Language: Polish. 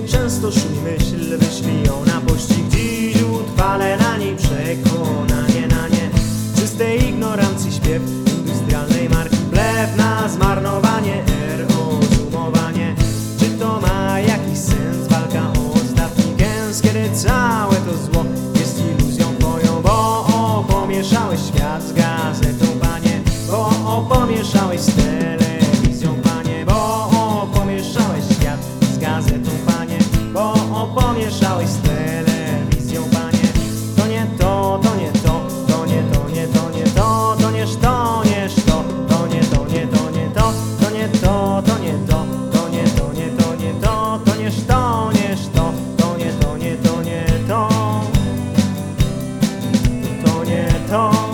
często szumi myśl, wyślij ją na pościg Dziś utrwalę na niej przekonanie na nie. Czystej ignorancji śpiew industrialnej marki Pleb na zmarnowanie, R rozumowanie Czy to ma jakiś sens, walka o ostatni gęs Kiedy całe to zło jest iluzją twoją? Bo opomieszałeś świat z gazetą, panie Bo opomieszałeś z tele słyszałeś z telewizją, panie To nie to, to nie to, to nie to, nie to, nie to To nie to, nie to, to nie to, nie to, nie to To nie to, to nie to, to nie to, nie to, nie to To nie to, nie to, to nie to, nie to, nie to To nie to